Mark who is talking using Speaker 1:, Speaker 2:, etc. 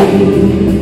Speaker 1: you.